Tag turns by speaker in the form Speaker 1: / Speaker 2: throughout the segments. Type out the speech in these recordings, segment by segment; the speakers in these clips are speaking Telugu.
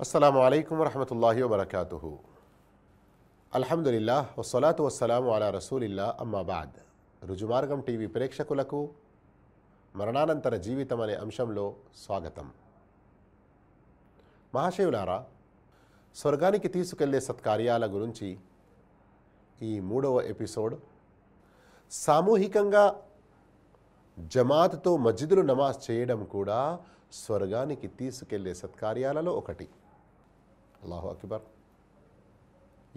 Speaker 1: అస్సలం అయికం వరహమూల వబర్కాతు అల్హమ్దుల్లా వసలాతు వస్సలాము అలా రసూలిల్లా అమ్మాబాద్ రుజుమార్గం టీవీ ప్రేక్షకులకు మరణానంతర జీవితం అనే అంశంలో స్వాగతం. మహాశివులారా స్వర్గానికి తీసుకెళ్ళే సత్కార్యాల గురించి ఈ మూడవ ఎపిసోడ్ సామూహికంగా జమాత్తో మస్జిదులు నమాజ్ చేయడం కూడా స్వర్గానికి తీసుకెళ్ళే సత్కార్యాలలో ఒకటి. అల్లాహు అక్బర్.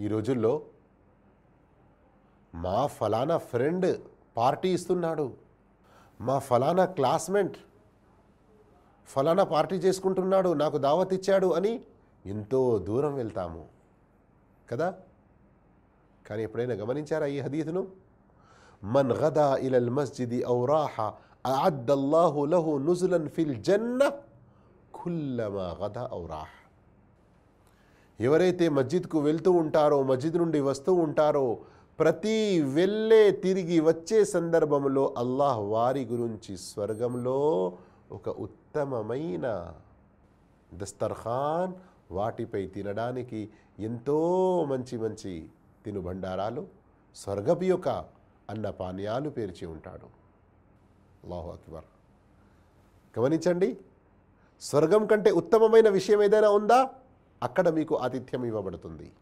Speaker 1: ఈ రోజుల్లో మా ఫలానా ఫ్రెండ్ పార్టీ ఇస్తున్నాడు. మా ఫలానా క్లాస్మేట్ ఫలానా పార్టీ చేసుకుంటున్నాడు నాకు దావత్ ఇచ్చాడు అని ఎంతో దూరం వెళ్తాము. కదా? కానీ ఎప్పుడైనా గమనించారా ఈ హదీతును మన్ గదా ఇలల్ మస్జిది ఔరాహ అద్దల్లాహు లహు నుజులన్ ఫిల్ జన్న కుల్లమా గదా ఔరాహ. ఎవరైతే మస్జిద్కు వెళ్తూ ఉంటారో మస్జిద్ నుండి వస్తూ ఉంటారో ప్రతి వెళ్ళే తిరిగి వచ్చే సందర్భంలో అల్లాహ్ వారి గురించి స్వర్గంలో ఒక ఉత్తమమైన దస్తర్ఖాన్ వాటిపై తినడానికి ఎంతో మంచి మంచి తినుబండారాలు స్వర్గపు యొక్క అన్నపానీయాలు పేర్చి ఉంటాడు. అల్లాహు అక్బర్. గమనించండి స్వర్గం కంటే ఉత్తమమైన విషయం ఏదైనా ఉందా? అక్కడ మీకు ఆతిథ్యం ఇవ్వబడుతుంది.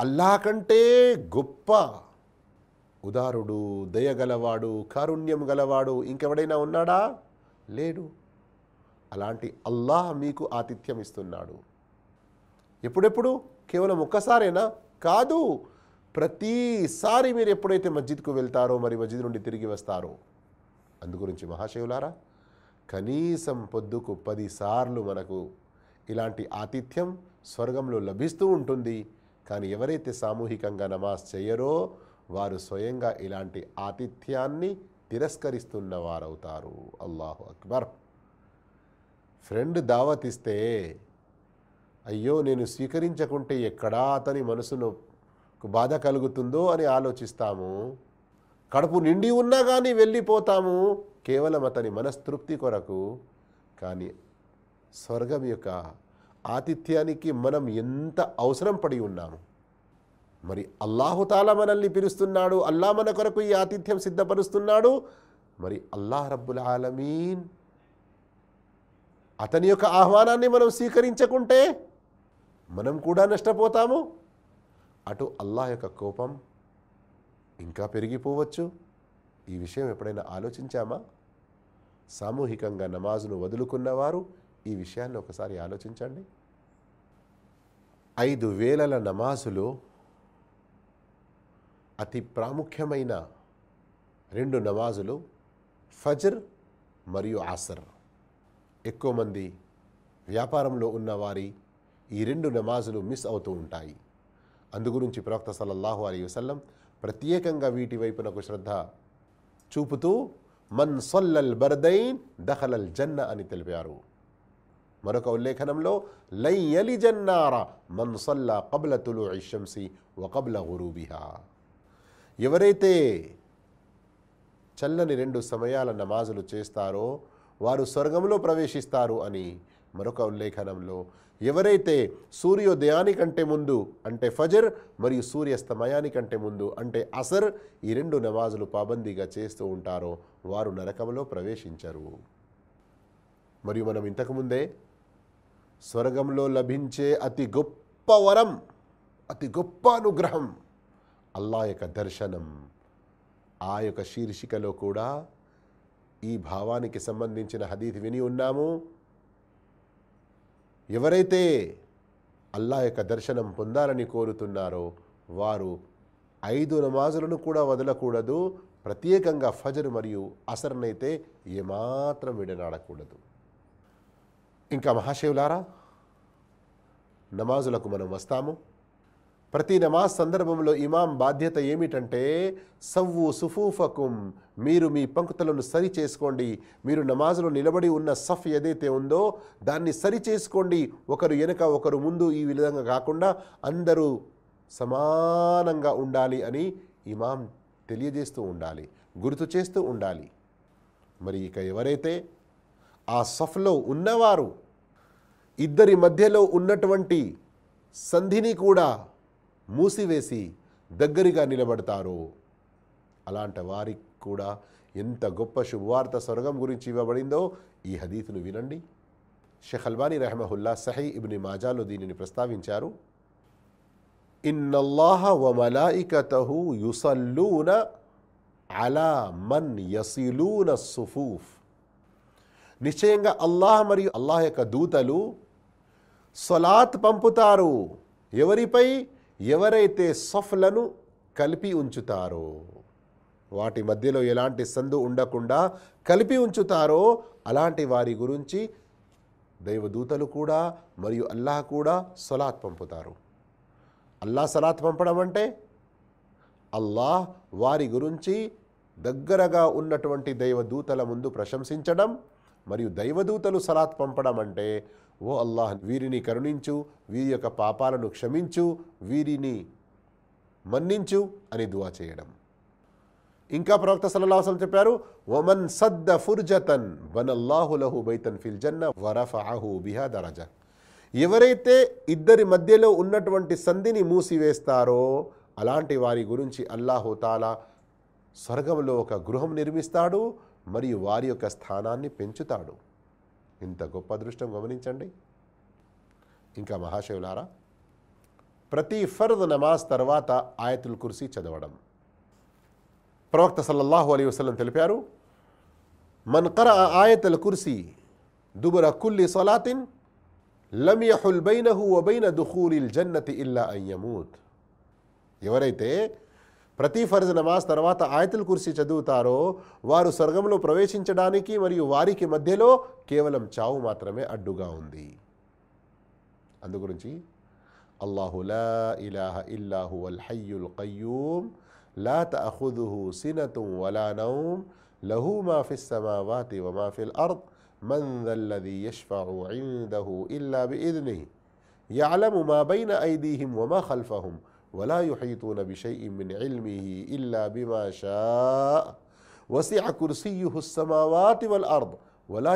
Speaker 1: అల్లాహ్ కంటే గొప్ప ఉదారుడు దయగలవాడు కారుణ్యం గలవాడు ఇంకెవడైనా ఉన్నాడా? లేడు. అలాంటి అల్లాహ్ మీకు ఆతిథ్యం ఇస్తున్నాడు. ఎప్పుడెప్పుడు? కేవలం ఒక్కసారేనా? కాదు. ప్రతిసారి మీరు ఎప్పుడైతే మస్జిద్కు వెళ్తారో మరి మస్జిద్ నుండి తిరిగి వస్తారో. అందుగురించి మహాశివులారా కనీసం పొద్దుకు పదిసార్లు మనకు ఇలాంటి ఆతిథ్యం స్వర్గంలో లభిస్తూ ఉంటుంది. కానీ ఎవరైతే సామూహికంగా నమాజ్ చేయరో వారు స్వయంగా ఇలాంటి ఆతిథ్యాన్ని తిరస్కరిస్తున్న వారవుతారు. అల్లాహు అక్బర్. ఫ్రెండ్ దావత్ ఇస్తే అయ్యో నేను స్వీకరించకుంటే ఎక్కడా అతని మనసును బాధ కలుగుతుందో అని ఆలోచిస్తాము. కడుపు నిండి ఉన్నా కానీ వెళ్ళిపోతాము. కేవలం అతని మనస్తృప్తి కొరకు. కానీ స్వర్గం యొక్క ఆతిథ్యానికి మనం ఎంత అవసరం పడి ఉన్నాము? మరి అల్లాహుతాలా మనల్ని పిలుస్తున్నాడు అల్లా మన కొరకు ఈ ఆతిథ్యం సిద్ధపరుస్తున్నాడు. మరి అల్లాహ్ రబ్బుల్ ఆలమీన్ అతని యొక్క ఆహ్వానాన్ని మనం స్వీకరించకుంటే మనం కూడా నష్టపోతాము. అటు అల్లాహ్ యొక్క కోపం ఇంకా పెరిగిపోవచ్చు. ఈ విషయం ఎప్పుడైనా ఆలోచించామా? సామూహికంగా నమాజును వదులుకున్నవారు ఈ విషయాన్ని ఒకసారి ఆలోచించండి. ఐదు వేలల నమాజులు అతి ప్రాముఖ్యమైన రెండు నమాజులు ఫజర్ మరియు ఆసర్. ఎక్కువ మంది వ్యాపారంలో ఉన్నవారి ఈ రెండు నమాజులు మిస్ అవుతూ ఉంటాయి. అందుగురించి ప్రవక్త సల్లల్లాహు అలీ వసల్లం ప్రత్యేకంగా వీటి వైపునకు శ్రద్ధ చూపుతూ మన్ సొల్లల్ బర్దైన్ దహలల్ జన్న అని తెలిపారు. మరొక ఉల్లేఖనంలో లై యలి జన్నార మన్ కబ్ల తులు ఐషంసి వకబ్ల గురూబిహా ఎవరైతే చల్లని రెండు సమయాల నమాజులు చేస్తారో వారు స్వర్గంలో ప్రవేశిస్తారు అని మరొక ఉల్లేఖనంలో ఎవరైతే సూర్యోదయానికంటే ముందు అంటే ఫజర్ మరియు సూర్యాస్తమయానికంటే ముందు అంటే అసర్ ఈ రెండు నమాజులు పాబందీగా చేస్తూ ఉంటారో వారు నరకంలో ప్రవేశించరు. మరియు మనం ఇంతకుముందే స్వర్గంలో లభించే అతి గొప్ప వరం అతి గొప్ప అనుగ్రహం అల్లా యొక్క దర్శనం. ఆ యొక్క శీర్షికలో కూడా ఈ భావానికి సంబంధించిన హదీత్ విని ఉన్నాము. ఎవరైతే అల్లా యొక్క దర్శనం పొందాలని కోరుతున్నారో వారు ఐదు నమాజులను కూడా వదలకూడదు. ప్రత్యేకంగా ఫజర్ మరియు అసర్నైతే ఏమాత్రం విడనాడకూడదు. ఇంకా మహాశివులారా నమాజులకు మనం వస్తాము. ప్రతి నమాజ్ సందర్భంలో ఇమాం బాధ్యత ఏమిటంటే సవ్వు సుఫూఫకుం మీరు మీ పంక్తులను సరి చేసుకోండి. మీరు నమాజులో నిలబడి ఉన్న సఫ్ ఏదైతే ఉందో దాన్ని సరి చేసుకోండి. ఒకరు వెనుక ఒకరు ముందు ఈ విధంగా కాకుండా అందరూ సమానంగా ఉండాలి అని ఇమాం తెలియజేస్తూ ఉండాలి గుర్తు చేస్తూ ఉండాలి. మరి ఇక ఎవరైతే ఆ సఫ్లో ఉన్నవారు ఇద్దరి మధ్యలో ఉన్నటువంటి సంధిని కూడా మూసివేసి దగ్గరగా నిలబడతారు. అలాంటి వారికి కూడా ఎంత గొప్ప శుభవార్త స్వర్గం గురించి ఇవ్వబడిందో ఈ హదీతును వినండి. షేఖ్ అల్బానీ రెహమహుల్లా సహీ ఇబ్ని మాజాలో దీనిని ప్రస్తావించారు. ఇన్నల్లాహ వ యుసల్లూన అలా మన్ యసిలూన సుఫూఫ్. నిశ్చయంగా అల్లాహ్ మరియు అల్లాహ్ యొక్క దూతలు సొలాత్ పంపుతారు. ఎవరిపై? ఎవరైతే సఫ్లను కలిపి ఉంచుతారో. వాటి మధ్యలో ఎలాంటి సందు ఉండకుండా కలిపి ఉంచుతారో అలాంటి వారి గురించి దైవదూతలు కూడా మరియు అల్లాహ్ కూడా సొలాత్ పంపుతారు. అల్లాహ్ సలాత్ పంపడం అంటే అల్లాహ్ వారి గురించి దగ్గరగా ఉన్నటువంటి దైవదూతల ముందు ప్రశంసించడం మరియు దైవదూతలు సలాత్ పంపడం అంటే ఓ అల్లాహ్ వీరిని కరుణించు వీరి యొక్క పాపాలను క్షమించు వీరిని మన్నించు అని దువా చేయడం. ఇంకా ప్రవక్త సల్లల్లాహు చెప్పారు వమన్ సద్ద ఫుర్జతన్ బనల్లాహులహు బైతన్ ఫిల్ జన్న వరఫఅహు బిహా దరజ. ఎవరైతే ఇద్దరి మధ్యలో ఉన్నటువంటి సంధిని మూసివేస్తారో అలాంటి వారి గురించి అల్లాహుతాలా స్వర్గంలో ఒక గృహం నిర్మిస్తాడు మరియు వారి యొక్క స్థానాన్ని పెంచుతాడు. ఇంత గొప్ప అదృష్టం గమనించండి. ఇంకా మహాశివులారా ప్రతి ఫర్ద్ నమాజ్ తర్వాత ఆయతుల్ కుర్సీ చదవడం. ప్రవక్త సల్లల్లాహు అలీ వసలం తెలిపారు మన్ కర కుర్సీ దుబుర కుల్లి సొలాతిన్ లమియహుల్ యహుల్ బైనహు వబైన దుహూలిల్ జన్నతి ఇల్లా అయ్యమూత్ ఎవరైతే ప్రతి ఫర్జ్ నమాజ్ తర్వాత ఆయతుల్ కుర్సీ చదువుతారో వారు స్వర్గంలో ప్రవేశించడానికి మరియు వారికి మధ్యలో కేవలం చావు మాత్రమే అడ్డుగా ఉంది అందుగురించి అల్లాహు లా ఇలాహ ఇల్లాహు అల్ హయ్యుల్ కయ్యూమ్ లా తఅఖుదుహు సినతు వలా నౌమ్ లహు మా ఫిస్ సమావాతి వమా ఫిల్ అర్ద్ من ذا الذي يشفع عنده إلا بإذنه يعلم ما بين أيديهم وما خلفهم వలా యుహైతూన బిషై ఇల్మిహి ఇల్లా బిమాషా వసిఅ కుర్సీయుహు వల్ అర్ద్ వలా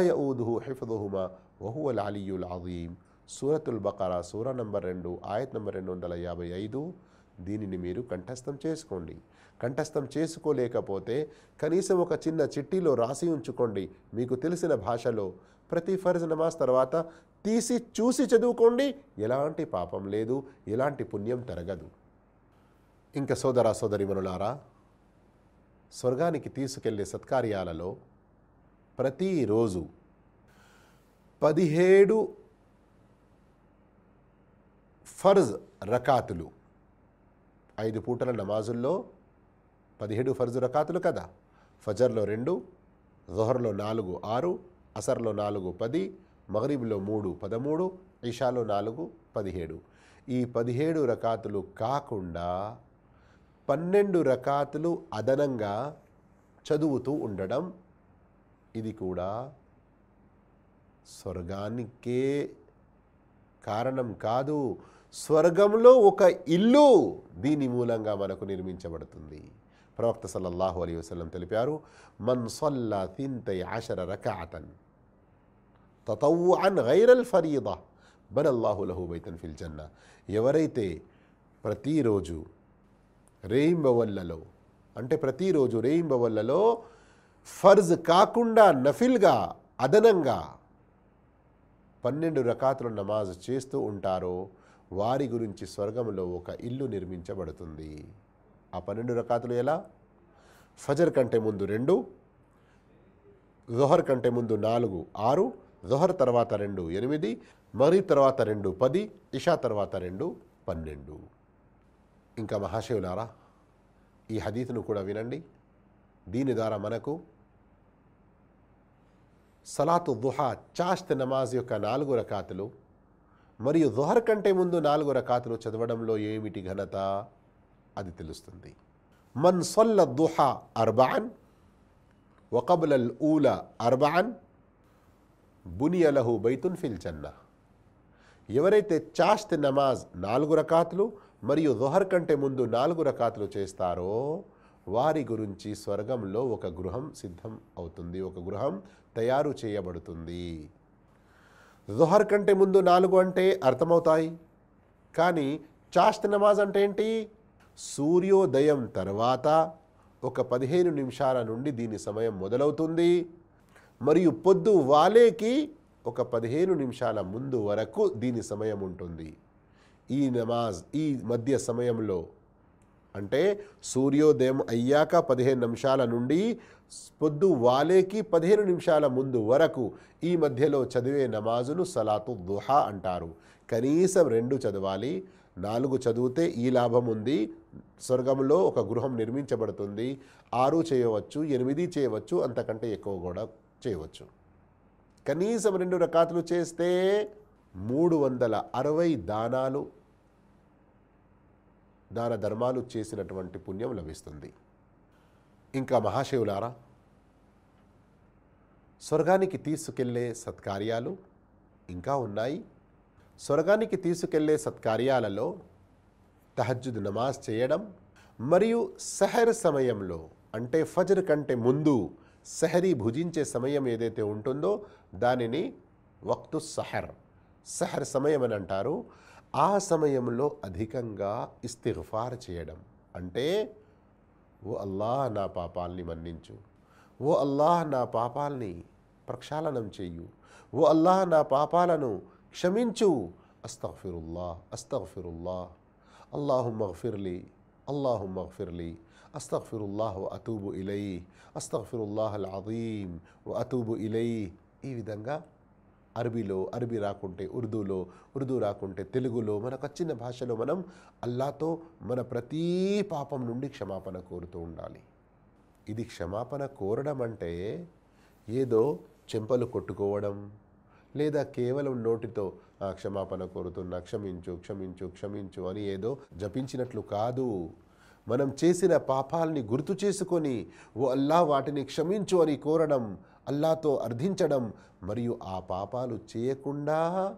Speaker 1: హిఫదుహుమా వహువల్ అలీయుల్ అజీం సూరతుల్ బకారా సూర నంబర్ రెండు ఆయత్ నంబర్ రెండు వందల యాభై ఐదు. దీనిని మీరు కంఠస్థం చేసుకోండి. కంఠస్థం చేసుకోలేకపోతే కనీసం ఒక చిన్న చిట్టీలో రాసి ఉంచుకోండి. మీకు తెలిసిన భాషలో ప్రతి ఫర్జ్ నమాజ్ తర్వాత తీసి చూసి చదువుకోండి. ఎలాంటి పాపం లేదు ఎలాంటి పుణ్యం తరగదు. ఇంకా సోదర సోదరిమనులారా స్వర్గానికి తీసుకెళ్ళే సత్కార్యాలలో ప్రతిరోజు పదిహేడు ఫర్జ్ రకాతులు. ఐదు పూటల నమాజుల్లో పదిహేడు ఫర్జు రకాతులు కదా. ఫజర్లో రెండు జొహర్లో నాలుగు ఆరు అసర్లో నాలుగు పది మగరీబ్లో మూడు పదమూడు ఈషాలో నాలుగు పదిహేడు. ఈ పదిహేడు రకాతులు కాకుండా పన్నెండు రకాతులు అదనంగా చదువుతూ ఉండడం. ఇది కూడా స్వర్గానికే కారణం కాదు. స్వర్గంలో ఒక ఇల్లు దీని మూలంగా మనకు నిర్మించబడుతుంది. ప్రవక్త సల్లల్లాహు అలీ వసలం తెలిపారు మన్ సల్లా తింతై ఆశర రకాతన్ తతవ్వుఅన్ గైరల్ ఫరీదా అల్లాహు లహూ బైతన్ ఫిల్ జన్న. ఎవరైతే ప్రతిరోజు రేయింబవల్లలో అంటే ప్రతిరోజు రేయింబవల్లలో ఫర్జ్ కాకుండా నఫిల్గా అదనంగా పన్నెండు రకాతుల నమాజ్ చేస్తూ ఉంటారో వారి గురించి స్వర్గంలో ఒక ఇల్లు నిర్మించబడుతుంది. ఆ పన్నెండు రకాతులు ఎలా? ఫజర్ కంటే ముందు రెండు జొహర్ కంటే ముందు నాలుగు ఆరు జొహర్ తర్వాత రెండు ఎనిమిది మరీ తర్వాత రెండు పది ఇషా తర్వాత రెండు పన్నెండు. ఇంకా మహాశివులారా ఈ హదీతును కూడా వినండి. దీని ద్వారా మనకు సలాతు దుహా చాష్త్ నమాజ్ యొక్క నాలుగు రకాతులు మరియు దుహర్ కంటే ముందు నాలుగు రకాతులు చదవడంలో ఏమిటి ఘనత? అది తెలుస్తుంది. మన్ సొల్ల దుహా అర్బాన్ వకబులల్ ఊల అర్బాన్ బునియలహు బైతున్ ఫిల్ జన్న ఎవరైతే చాష్త్ నమాజ్ నాలుగు రకాతులు మరియు దుహర్ కంటే ముందు నాలుగు రకాతులు చేస్తారో వారి గురించి స్వర్గంలో ఒక గృహం సిద్ధం అవుతుంది ఒక గృహం తయారు చేయబడుతుంది. జొహర్ కంటే ముందు నాలుగు అంటే అర్థమవుతాయి. కానీ చాష్త నమాజ్ అంటే ఏంటి? సూర్యోదయం తర్వాత ఒక పదిహేను నిమిషాల నుండి దీని సమయం మొదలవుతుంది. మరియు పొద్దు వాలేకి ఒక పదిహేను నిమిషాల ముందు వరకు దీని సమయం ఉంటుంది. ఈ నమాజ్ ఈ మధ్య సమయంలో అంటే సూర్యోదయం అయ్యాక పదిహేను నిమిషాల నుండి పొద్దు వాలేకి పదిహేను నిమిషాల ముందు వరకు ఈ మధ్యలో చదివే నమాజును సలాతు దుహా అంటారు. కనీసం రెండు చదవాలి నాలుగు చదివితే ఈ లాభం ఉంది స్వర్గంలో ఒక గృహం నిర్మించబడుతుంది ఆరు చేయవచ్చు ఎనిమిది చేయవచ్చు అంతకంటే ఎక్కువ కూడా చేయవచ్చు. కనీసం రెండు రకాతులు చేస్తే మూడు వందల అరవై దానాలు దాన ధర్మాలు చేసినటువంటి పుణ్యం లభిస్తుంది. ఇంకా మహాశివులారా స్వర్గానికి తీసుకెళ్ళే సత్కార్యాలు ఇంకా ఉన్నాయి. స్వర్గానికి తీసుకెళ్ళే సత్కార్యాలలో తహజ్జుద్ నమాజ్ చేయడం మరియు సహర్ సమయంలో అంటే ఫజర్ కంటే ముందు సహరీ భుజించే సమయం ఏదైతే ఉంటుందో దానిని వక్తు సహర్ సహర్ సమయం అని అంటారు. ఆ సమయంలో అధికంగా ఇస్తిగ్ఫార్ చేయడం. అంటే ఓ అల్లాహ్ నా పాపాల్ని మన్నించు. ఓ అల్లాహ్ నా పాపాల్ని ప్రక్షాళనం చెయ్యు ఓ అల్లాహ్ నా పాపాలను క్షమించు. అస్తఫిరుల్లా అస్తఫిరుల్లా అల్లాహు మగఫిర్లీ అల్లాహు మగఫిర్లీ అస్తఫిరుల్లాహ్ అతూబు ఇలై అస్తఫిరుల్లాహ్ అల్ అదీం అతూబు ఇలై ఈ విధంగా అరబీలో అరబీ రాకుంటే ఉర్దూలో ఉర్దూ రాకుంటే తెలుగులో మనకు వచ్చిన భాషలో మనం అల్లాతో మన ప్రతీ పాపం నుండి క్షమాపణ కోరుతూ ఉండాలి. ఇది క్షమాపణ కోరడం అంటే ఏదో చెంపలు కొట్టుకోవడం లేదా కేవలం నోటితో "ఆ, క్షమాపణ కోరుతున్నా క్షమించు క్షమించు క్షమించు అని ఏదో జపించినట్లు కాదు. మనం చేసిన పాపాల్ని గుర్తు చేసుకొని ఓ అల్లా వాటిని క్షమించు అని కోరడం అల్లాతో అర్థించడం మరియు ఆ పాపాలు చేయకుండా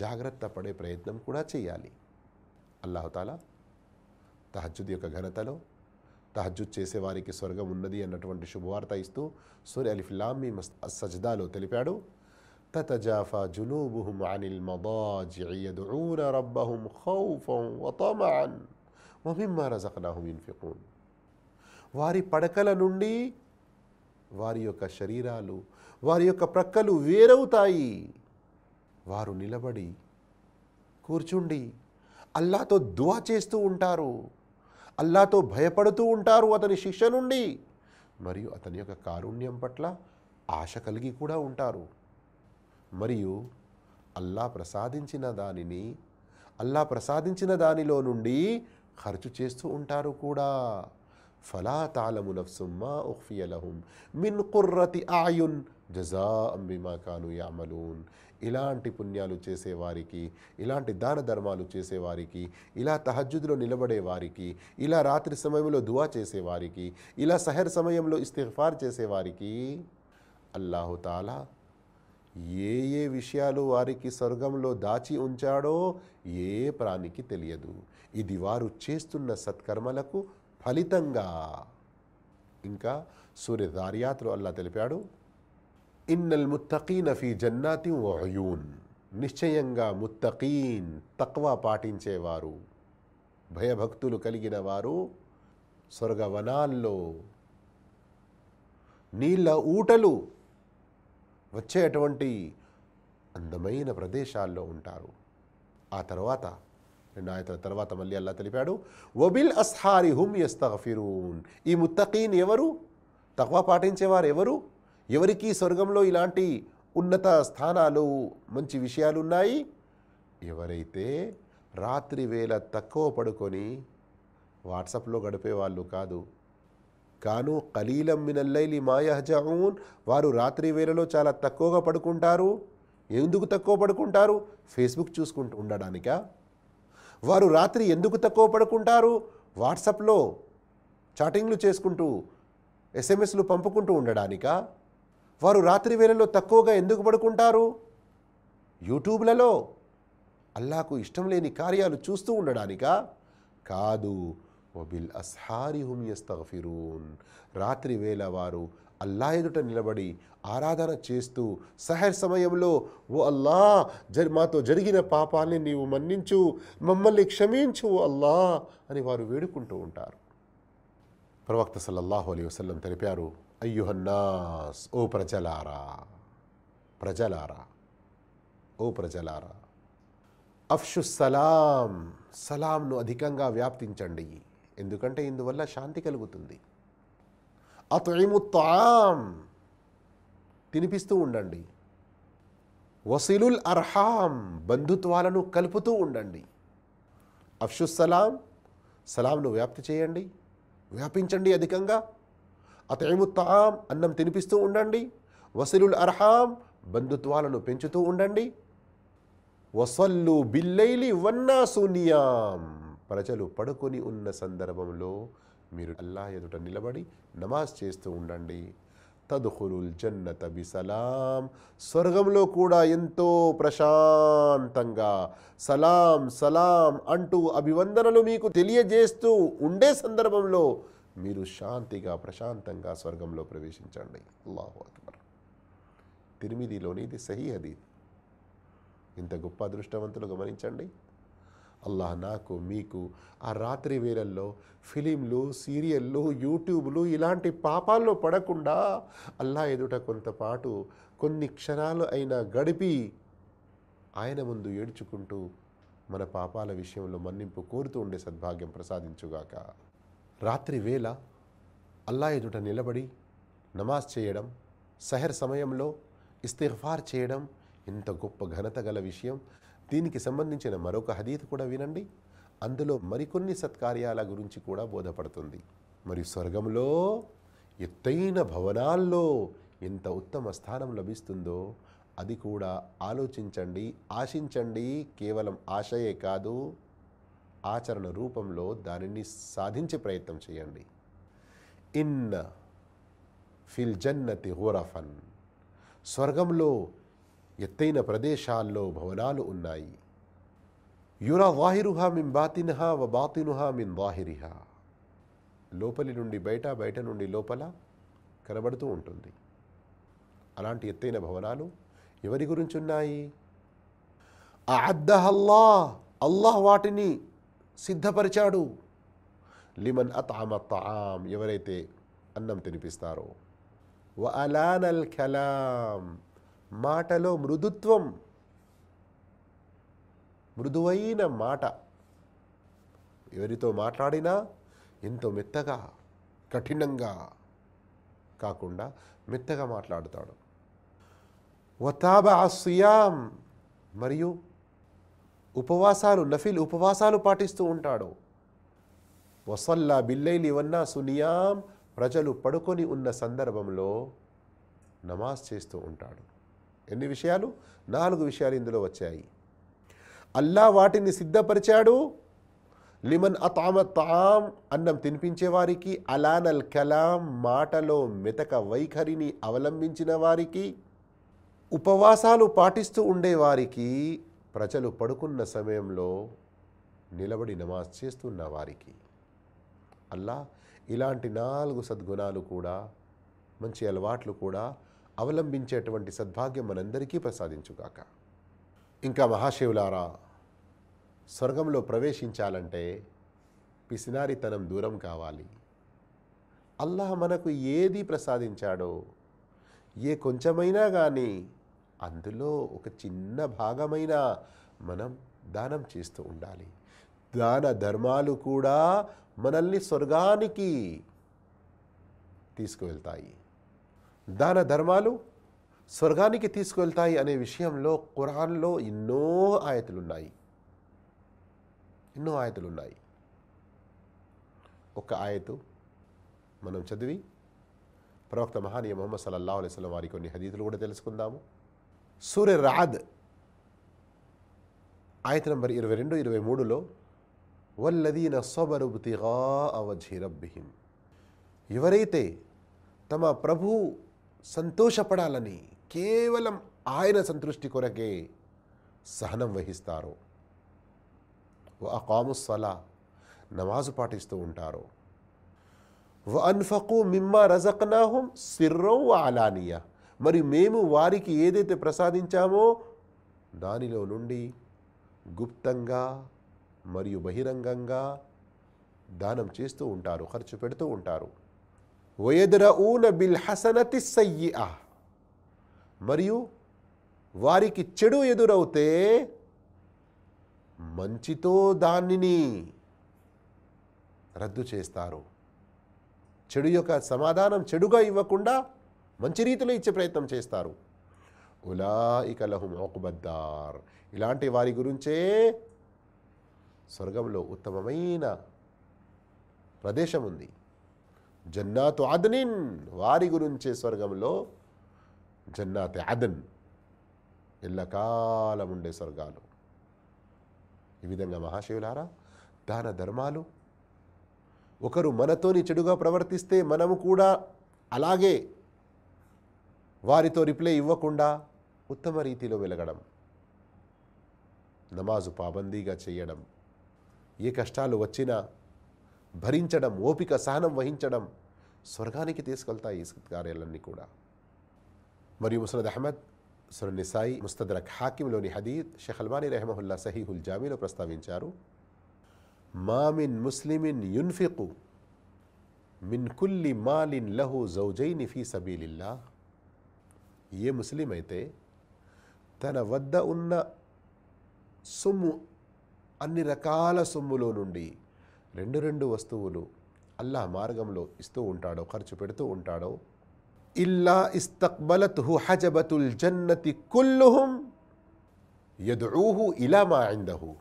Speaker 1: జాగ్రత్త పడే ప్రయత్నం కూడా చేయాలి. అల్లాహతాల తహజ్జుద్ యొక్క ఘనతలో తహజ్జుద్ చేసేవారికి స్వర్గం ఉన్నది అన్నటువంటి శుభవార్త ఇస్తూ సూర్య అలిఫ్లామి సజ్దాలో తెలిపాడు. తతజాఫా జునూబుహుం అనిల్ మబాజ్ రబ్బహుం ఖౌఫం వతమఅన్ వమిమ్మా రజక్నాహుం యున్ఫికూన్ వారి పడకల నుండి వారి యొక్క శరీరాలు వారి యొక్క ప్రక్కలు వేరవుతాయి. వారు నిలబడి కూర్చుండి అల్లాతో దువా చేస్తూ ఉంటారు. అల్లాతో భయపడుతూ ఉంటారు అతని శిక్ష నుండి. మరియు అతని యొక్క కారుణ్యం పట్ల ఆశ కలిగి కూడా ఉంటారు. మరియు అల్లా ప్రసాదించిన దానిని అల్లా ప్రసాదించిన దానిలో నుండి ఖర్చు చేస్తూ ఉంటారు కూడా. ఫలా తాలము నఫ్సుమ్మా ఉఫ్ఫియలహుం మిన్ కుర్రతి ఆయున్ జజా అంబిమా కాను యామలూన్ ఇలాంటి పుణ్యాలు చేసేవారికి ఇలాంటి దాన ధర్మాలు చేసేవారికి ఇలా తహజ్జుద్లో నిలబడే వారికి ఇలా రాత్రి సమయంలో దువా చేసేవారికి ఇలా సహర్ సమయంలో ఇస్తిఫార్ చేసేవారికి అల్లాహుతాలా ఏ ఏ విషయాలు వారికి స్వర్గంలో దాచి ఉంచాడో ఏ ప్రాణికి తెలియదు. ఇది వారు చేస్తున్న సత్కర్మలకు ఫలితంగా ఇంకా సూర్య దారియాత్రు అల్లా తెలిపాడు ఇన్నల్ ముత్తకీన్ ఫీ జన్నాతి వయూన్ నిశ్చయంగా ముత్తకీన్ తక్కువ పాటించేవారు భయభక్తులు కలిగిన వారు స్వర్గవనాల్లో నీళ్ళ ఊటలు వచ్చేటువంటి అందమైన ప్రదేశాల్లో ఉంటారు. ఆ తర్వాత రెండు ఆయతల తర్వాత మళ్ళీ అల్లా తెలిపాడు వబిల్ అస్హారి హుమ్ యస్తగఫిరూన్. ఈ ముత్తకీన్ ఎవరు? తక్కువ పాటించేవారు ఎవరు? ఎవరికి స్వర్గంలో ఇలాంటి ఉన్నత స్థానాలు మంచి విషయాలు ఉన్నాయి ఎవరైతే రాత్రి వేళ తక్కువ పడుకొని వాట్సాప్లో గడిపే వాళ్ళు కాదు కాను కలీలం మినల్లైలి మాయహజాన్ వారు రాత్రి వేళలో చాలా తక్కువగా పడుకుంటారు. ఎందుకు తక్కువ పడుకుంటారు? ఫేస్బుక్ చూసుకుంటూ ఉండడానికా? వారు రాత్రి ఎందుకు తక్కువ పడుకుంటారు? వాట్సాప్లో చాటింగ్లు చేసుకుంటూ ఎస్ఎంఎస్లు పంపుకుంటూ ఉండడానికా? వారు రాత్రి వేళలో తక్కువగా ఎందుకు పడుకుంటారు? యూట్యూబ్లలో అల్లాకు ఇష్టం లేని కార్యాలు చూస్తూ ఉండడానికా? కాదు. వబిల్ అస్హారి హుమ్ రాత్రి వేళ వారు అల్లా ఎదుట నిలబడి ఆరాధన చేస్తూ సహర్ సమయంలో ఓ అల్లా జరి మాతో జరిగిన పాపాల్ని నీవు మన్నించు మమ్మల్ని క్షమించు అల్లా అని వారు వేడుకుంటూ ఉంటారు. ప్రవక్త సల్లల్లాహు అలీ వసల్లం తెలిపారు అయ్యుహన్నాస్ ఓ ప్రజలారా ప్రజలారా ఓ ప్రజలారా అఫ్షు సలాం సలాంను అధికంగా వ్యాప్తించండి ఎందుకంటే ఇందువల్ల శాంతి కలుగుతుంది. అతయిము తాం తినిపిస్తూ ఉండండి. వసీలుల్ అర్హాం బంధుత్వాలను కలుపుతూ ఉండండి. అఫ్షుస్సలాం సలాం సలాంను వ్యాప్తి చేయండి. వ్యాపించండి అధికంగా. అతయిము తాం అన్నం తినిపిస్తూ ఉండండి. వసీలుల్ అర్హాం బంధుత్వాలను పెంచుతూ ఉండండి. వసల్లు బిల్లైలి వన్నాసు నియాం ప్రజలు పడుకొని ఉన్న సందర్భంలో మీరు అల్లా ఎదుట నిలబడి నమాజ్ చేస్తూ ఉండండి. తదుహురుల్ జన్నత బిసలాం. స్వర్గంలో కూడా ఎంతో ప్రశాంతంగా సలాం సలాం అంటూ అభివందనలు మీకు తెలియజేస్తూ ఉండే సందర్భంలో మీరు శాంతిగా ప్రశాంతంగా స్వర్గంలో ప్రవేశించండి. అల్లాహు అక్బర్. తిరిమిదిలోని ఇది సహీ హదీద్ ఇంత గొప్ప అదృష్టవంతులు గమనించండి. అల్లాహ్ నాకు మీకు ఆ రాత్రి వేళల్లో ఫిలింలు సీరియళ్ళు యూట్యూబ్లు ఇలాంటి పాపాల్లో పడకుండా అల్లా ఎదుట కొంతపాటు కొన్ని క్షణాలు అయినా గడిపి ఆయన ముందు ఏడ్చుకుంటూ మన పాపాల విషయంలో మన్నింపు కోరుతూ ఉండే సద్భాగ్యం ప్రసాదించుగాక. రాత్రి వేళ అల్లా ఎదుట నిలబడి నమాజ్ చేయడం సహర్ సమయంలో ఇస్తిఫార్ చేయడం ఇంత గొప్ప ఘనత గల విషయం దీనికి సంబంధించిన మరొక హదీత్ కూడా వినండి. అందులో మరికొన్ని సత్కార్యాల గురించి కూడా బోధపడుతుంది. మరి స్వర్గంలో ఎత్తైన భవనాల్లో ఎంత ఉత్తమ స్థానం లభిస్తుందో అది కూడా ఆలోచించండి ఆశించండి. కేవలం ఆశయే కాదు ఆచరణ రూపంలో దానిని సాధించే ప్రయత్నం చేయండి. ఇన్ ఫిల్ జన్నతి హోరఫన్ స్వర్గంలో ఎత్తైన ప్రదేశాల్లో భవనాలు ఉన్నాయి. యురా వాహిరుహా మిన్ బాతిన్హా వ బాతినుహా మిన్ వాహిరిహా లోపలి నుండి బయట బయట నుండి లోపల కనబడుతూ ఉంటుంది. అలాంటి ఎత్తైన భవనాలు ఎవరి గురించి ఉన్నాయి? అద్దహల్లా అల్లాహ్ వాటిని సిద్ధపరిచాడు. లిమన్ అతామ తాం ఎవరైతే అన్నం తినిపిస్తారో. వ అలానల్ కలాం మాటలో మృదుత్వం. మృదువైన మాట. ఎవరితో మాట్లాడినా ఎంతో మెత్తగా కఠినంగా కాకుండా మెత్తగా మాట్లాడుతాడు. వతాబ సియాం మరియు ఉపవాసాలు నఫిల్ ఉపవాసాలు పాటిస్తూ ఉంటాడు. వసల్లా బిల్లైలి వన్నా సునియాం ప్రజలు పడుకొని ఉన్న సందర్భంలో నమాజ్ చేస్తూ ఉంటాడు. ఎన్ని విషయాలు? నాలుగు విషయాలు ఇందులో వచ్చాయి. అల్లా వాటిని సిద్ధపరిచాడు. లిమన్ అతామ తామ్ అన్నం తినిపించే వారికి అలానల్ కలాం మాటలో మెతక వైఖరిని అవలంబించిన వారికి ఉపవాసాలు పాటిస్తూ ఉండేవారికి ప్రజలు పడుకున్న సమయంలో నిలబడి నమాజ్ చేస్తున్న వారికి. అల్లా ఇలాంటి నాలుగు సద్గుణాలు కూడా మంచి అలవాట్లు కూడా అవలంబించేటువంటి సద్భాగ్యం మనందరికీ ప్రసాదించుగాక. ఇంకా మహాశివులారా స్వర్గంలో ప్రవేశించాలంటే పిసినారితనం దూరం కావాలి. అల్లాహ్ మనకు ఏది ప్రసాదించాడో ఏ కొంచెమైనా కానీ అందులో ఒక చిన్న భాగమైనా మనం దానం చేస్తూ ఉండాలి. దాన ధర్మాలు కూడా మనల్ని స్వర్గానికి తీసుకువెళ్తాయి. దాన ధర్మాలు స్వర్గానికి తీసుకువెళ్తాయి అనే విషయంలో ఖురాన్లో ఎన్నో ఆయతలున్నాయి. ఎన్నో ఆయతలున్నాయి. ఒక ఆయతు మనం చదివి ప్రవక్త మహానీయ మొహమ్మద్ సల్లల్లాహు అలైహి వారి కొన్ని హదీతులు కూడా తెలుసుకుందాము. సూర్య రాద్ ఆయత నంబర్ ఇరవై రెండు ఇరవై మూడులో వల్లదీన సబరుబ్తిగా అవజ్హి రబ్బిహిం ఎవరైతే తమ ప్రభు సంతోషపడాలని కేవలం ఆయన సంతృష్టి కొరకే సహనం వహిస్తారో. అకాముస్సలా నమాజు పాటిస్తూ ఉంటారో. వ అన్ఫకు మిమ్మా రజక్నాహుం సిర్రం వ అలానియా. మరి మేము వారికి ఏదైతే ప్రసాదించామో దానిలో నుండి గుప్తంగా మరియు బహిరంగంగా దానం చేస్తూ ఉంటారు ఖర్చు పెడుతూ ఉంటారు. వయద్రఊన బిల్ హసనతి సయ్యిఆ మరియు వారికి చెడు ఎదురవుతే మంచితో దానిని రద్దు చేస్తారు. చెడు యొక్క సమాధానం చెడుగా ఇవ్వకుండా మంచి రీతిలో ఇచ్చే ప్రయత్నం చేస్తారు. ఉలాయిక లహుం ఒకుబద్దార్ ఇలాంటి వారి గురించే స్వర్గంలో ఉత్తమమైన ప్రదేశం ఉంది. జన్నాతు అదనిన్. వారి గురించే స్వర్గంలో జన్నాత్ అదన్. ఎల్లకాలం ఉండే స్వర్గాలు. ఈ విధంగా మహాశివులారా దాన ధర్మాలు. ఒకరు మనతోని చెడుగా ప్రవర్తిస్తే మనము కూడా అలాగే వారితో రిప్లై ఇవ్వకుండా ఉత్తమ రీతిలో వెలగడం. నమాజు పాబందీగా చేయడం. ఏ కష్టాలు వచ్చినా భరించడం ఓపిక సహనం వహించడం స్వర్గానికి తీసుకెళ్తాయి ఈ కార్యాలన్నీ కూడా. మరియు ముసరద్ అహ్మద్ సురనిసాయి ముస్తద్రక్ హాకింలోని హదీద్ షేఖ్ అల్బానీ రెహమహుల్లా సహీహుల్ జామీలో ప్రస్తావించారు మామిన్ ముస్లిమిన్ యున్ఫికు మిన్ కుల్లి మాలిన్ లహు జౌజైని ఫీ సబీలిల్లా. ఏ ముస్లిం అయితే తన వద్ద ఉన్న సొమ్ము అన్ని రకాల సొమ్ములో నుండి రెండు రెండు వస్తువులు అల్లా మార్గంలో ఇస్తూ ఉంటాడో ఖర్చు పెడుతూ ఉంటాడో ఇల్లా ఇస్తక్బలతుహు హజబతుల్ జన్నతి కుల్లుహుం యదుఊహు ఇలా మాయిందహు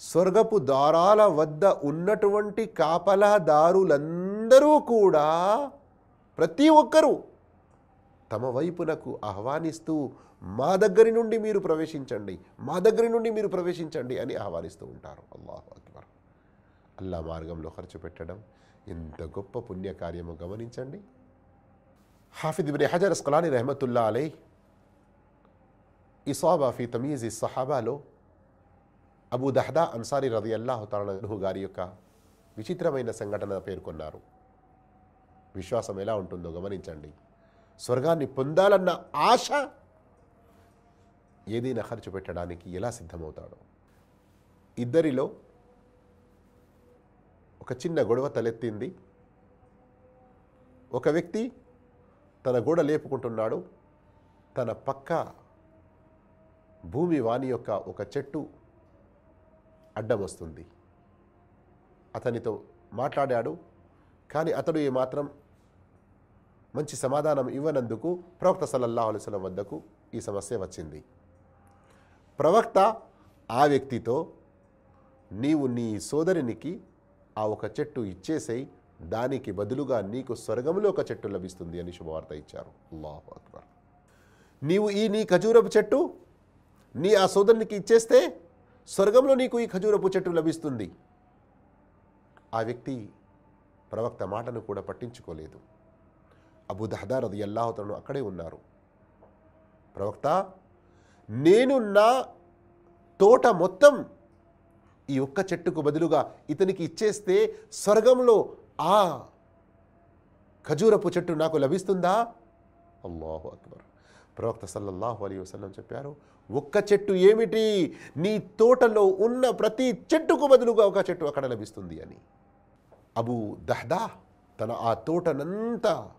Speaker 1: స్వర్గపు దారాల వద్ద ఉన్నటువంటి కాపలాదారులందరూ కూడా ప్రతి ఒక్కరూ తమ వైపునకు ఆహ్వానిస్తూ మా దగ్గరి నుండి మీరు ప్రవేశించండి మా దగ్గరి నుండి మీరు ప్రవేశించండి అని ఆహ్వానిస్తూ ఉంటారు. అల్లాహు అక్బర్. అల్లా మార్గంలో ఖర్చు పెట్టడం. ఎంత గొప్ప పుణ్యకార్యమో గమనించండి. హాఫిద్ ఇబ్ని హజర్ అస్కలాని రెహమతుల్లా అలై ఇసాబా ఫీ తమీజ్ ఈ సహాబాలో అబూ దహదా అన్సారీ రది అల్లాహుతానల్హు గారి యొక్క విచిత్రమైన సంఘటన పేర్కొన్నారు. విశ్వాసం ఎలా ఉంటుందో గమనించండి. స్వర్గాన్ని పొందాలన్న ఆశ ఏదైనా ఖర్చు పెట్టడానికి ఎలా సిద్ధమవుతాడో. ఇద్దరిలో ఒక చిన్న గొడవ తలెత్తింది. ఒక వ్యక్తి తన గోడ లేపుకుంటున్నాడు. తన పక్క భూమి వాణి యొక్క ఒక చెట్టు అడ్డం వస్తుంది. అతనితో మాట్లాడాడు. కానీ అతడు ఏమాత్రం మంచి సమాధానం ఇవ్వనందుకు ప్రవక్త సల్లల్లాహు అలైహి వద్దకు ఈ సమస్య వచ్చింది. ప్రవక్త ఆ వ్యక్తితో నీవు నీ సోదరునికి ఆ ఒక చెట్టు ఇచ్చేసేయి దానికి బదులుగా నీకు స్వర్గంలో ఒక చెట్టు లభిస్తుంది అని శుభవార్త ఇచ్చారు. అల్లాహు అక్బర్. నీవు ఈ నీ ఖజూరపు చెట్టు నీ ఆ సోదరునికి ఇచ్చేస్తే స్వర్గంలో నీకు ఈ ఖజూరపు చెట్టు లభిస్తుంది. ఆ వ్యక్తి ప్రవక్త మాటను కూడా పట్టించుకోలేదు. అబూ దహదార్ అది అల్లాహతను అక్కడే ఉన్నారు. ప్రవక్త నేను నా తోట మొత్తం ఈ ఒక్క చెట్టుకు బదులుగా ఇతనికి ఇచ్చేస్తే స్వర్గంలో ఆ ఖజూరపు చెట్టు నాకు లభిస్తుందా? అల్లాహు అక్బర్. ప్రవక్త సల్లల్లాహు అలీ వసల్లం చెప్పారు ఒక్క చెట్టు ఏమిటి? నీ తోటలో ఉన్న ప్రతి చెట్టుకు బదులుగా ఒక చెట్టు అక్కడ లభిస్తుంది అని. అబూ దహ్దా తన ఆ తోటనంతా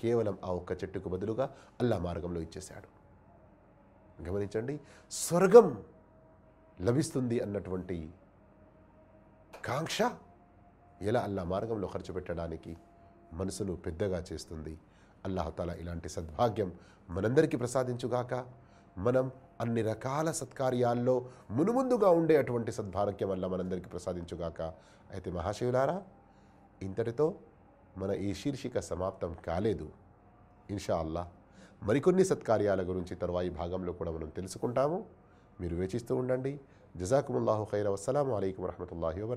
Speaker 1: కేవలం ఆ ఒక్క చెట్టుకు బదులుగా అల్లా మార్గంలో ఇచ్చేశాడు. గమనించండి స్వర్గం లభిస్తుంది అన్నటువంటి కాంక్ష ఎలా అల్లా మార్గంలో ఖర్చు పెట్టడానికి మనసును పెద్దగా చేస్తుంది. అల్లాహతాల ఇలాంటి సద్భాగ్యం మనందరికీ ప్రసాదించుగాక. మనం అన్ని రకాల సత్కార్యాల్లో మునుముందుగా ఉండే అటువంటి సద్భాగ్యం వల్ల మనందరికీ ప్రసాదించుగాక. అయితే మహాశివులారా ఇంతటితో మన ఈ శీర్షిక సమాప్తం కాలేదు. ఇన్షా అల్లా మరికొన్ని సత్కార్యాల గురించి తర్వాయి భాగంలో కూడా మనం తెలుసుకుంటాము. మీరు వేచిస్తూ ఉండండి జజాకుముల్లాహు ఖైర వస్సలాము అలైkum వరహమతుల్లాహి వబర్